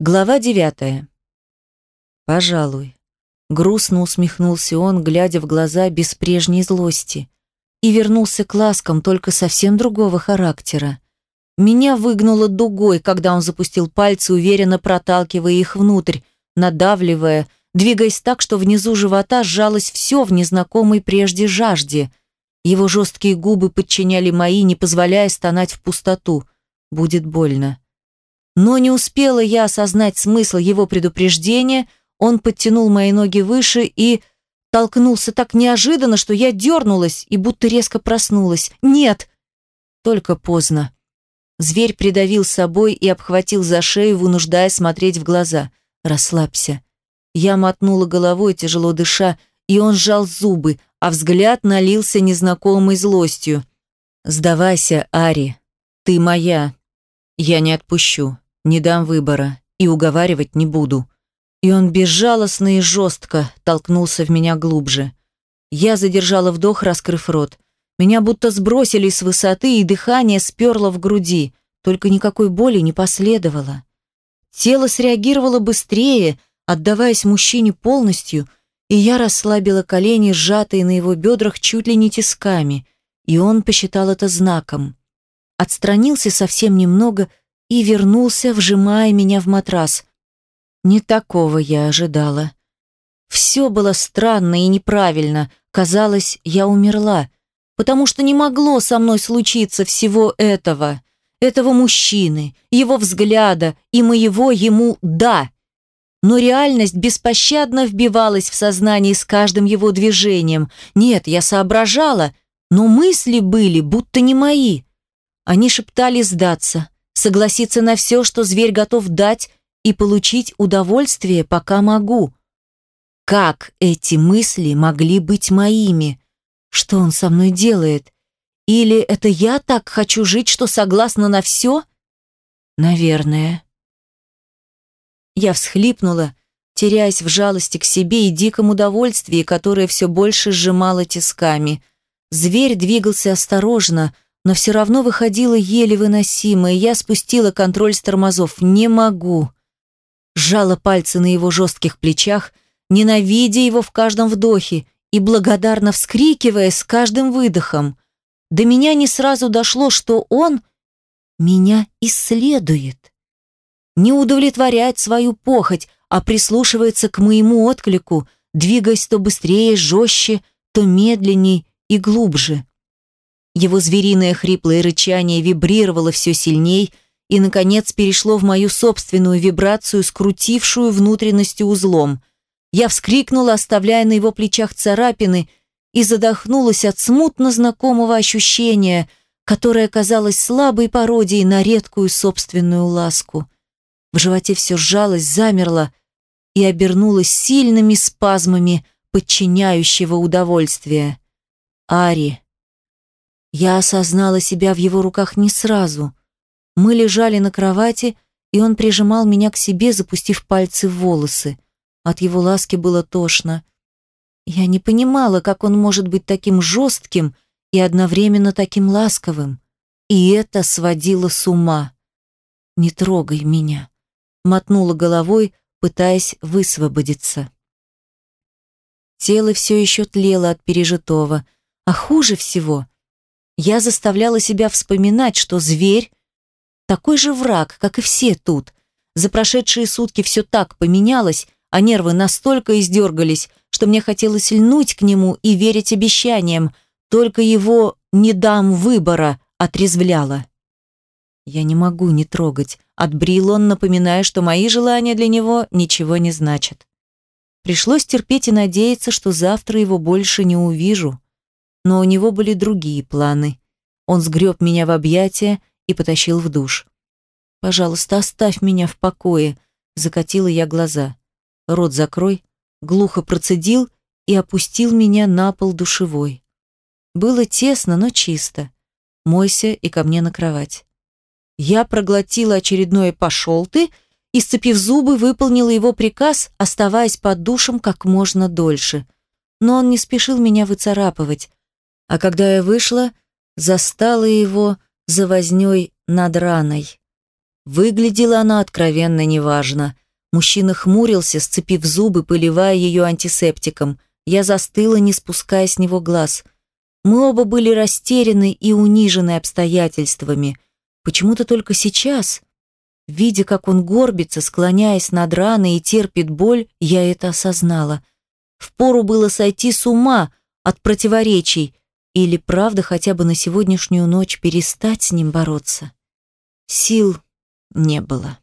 Глава девятая. Пожалуй. Грустно усмехнулся он, глядя в глаза без прежней злости. И вернулся к ласкам, только совсем другого характера. Меня выгнуло дугой, когда он запустил пальцы, уверенно проталкивая их внутрь, надавливая, двигаясь так, что внизу живота сжалось все в незнакомой прежде жажде. Его жесткие губы подчиняли мои, не позволяя стонать в пустоту. Будет больно. Но не успела я осознать смысл его предупреждения, он подтянул мои ноги выше и толкнулся так неожиданно, что я дернулась и будто резко проснулась. «Нет!» Только поздно. Зверь придавил собой и обхватил за шею, вынуждая смотреть в глаза. «Расслабься». Я мотнула головой, тяжело дыша, и он сжал зубы, а взгляд налился незнакомой злостью. «Сдавайся, Ари. Ты моя. Я не отпущу не дам выбора и уговаривать не буду. И он безжалостно и жестко толкнулся в меня глубже. Я задержала вдох, раскрыв рот. Меня будто сбросили с высоты, и дыхание сперло в груди, только никакой боли не последовало. Тело среагировало быстрее, отдаваясь мужчине полностью, и я расслабила колени, сжатые на его бедрах чуть ли не тисками, и он посчитал это знаком. Отстранился совсем немного, и вернулся, вжимая меня в матрас. Не такого я ожидала. Все было странно и неправильно. Казалось, я умерла, потому что не могло со мной случиться всего этого. Этого мужчины, его взгляда и моего ему «да». Но реальность беспощадно вбивалась в сознание с каждым его движением. Нет, я соображала, но мысли были будто не мои. Они шептали сдаться, согласиться на все, что зверь готов дать, и получить удовольствие, пока могу. Как эти мысли могли быть моими? Что он со мной делает? Или это я так хочу жить, что согласна на все? Наверное. Я всхлипнула, теряясь в жалости к себе и диком удовольствии, которое все больше сжимало тисками. Зверь двигался осторожно, но все равно выходило еле выносимо, и я спустила контроль с тормозов. Не могу. Сжала пальцы на его жестких плечах, ненавидя его в каждом вдохе и благодарно вскрикивая с каждым выдохом. До меня не сразу дошло, что он меня исследует. Не удовлетворяет свою похоть, а прислушивается к моему отклику, двигаясь то быстрее, жестче, то медленней и глубже. Его звериное хриплое рычание вибрировало все сильней и, наконец, перешло в мою собственную вибрацию, скрутившую внутренностью узлом. Я вскрикнула, оставляя на его плечах царапины, и задохнулась от смутно знакомого ощущения, которое казалось слабой пародией на редкую собственную ласку. В животе все сжалось, замерло и обернулось сильными спазмами подчиняющего удовольствия. Ари. Я осознала себя в его руках не сразу. Мы лежали на кровати, и он прижимал меня к себе, запустив пальцы в волосы. От его ласки было тошно. Я не понимала, как он может быть таким жестким и одновременно таким ласковым. И это сводило с ума. «Не трогай меня», — мотнула головой, пытаясь высвободиться. Тело все еще тлело от пережитого, а хуже всего — я заставляла себя вспоминать, что зверь такой же враг, как и все тут. За прошедшие сутки все так поменялось, а нервы настолько издергались, что мне хотелось льнуть к нему и верить обещаниям, только его «не дам выбора» отрезвляло. Я не могу не трогать, отбрил он, напоминая, что мои желания для него ничего не значат. Пришлось терпеть и надеяться, что завтра его больше не увижу но у него были другие планы. Он сгреб меня в объятия и потащил в душ. «Пожалуйста, оставь меня в покое», — закатила я глаза. «Рот закрой», глухо процедил и опустил меня на пол душевой. Было тесно, но чисто. Мойся и ко мне на кровать. Я проглотила очередное «пошел ты» и, сцепив зубы, выполнила его приказ, оставаясь под душем как можно дольше. Но он не спешил меня выцарапывать, а когда я вышла, застала его за вознёй над раной. Выглядела она откровенно неважно. Мужчина хмурился, сцепив зубы, поливая ее антисептиком. Я застыла, не спуская с него глаз. Мы оба были растеряны и унижены обстоятельствами. Почему-то только сейчас, видя, как он горбится, склоняясь над раной и терпит боль, я это осознала. Впору было сойти с ума от противоречий или, правда, хотя бы на сегодняшнюю ночь перестать с ним бороться. Сил не было.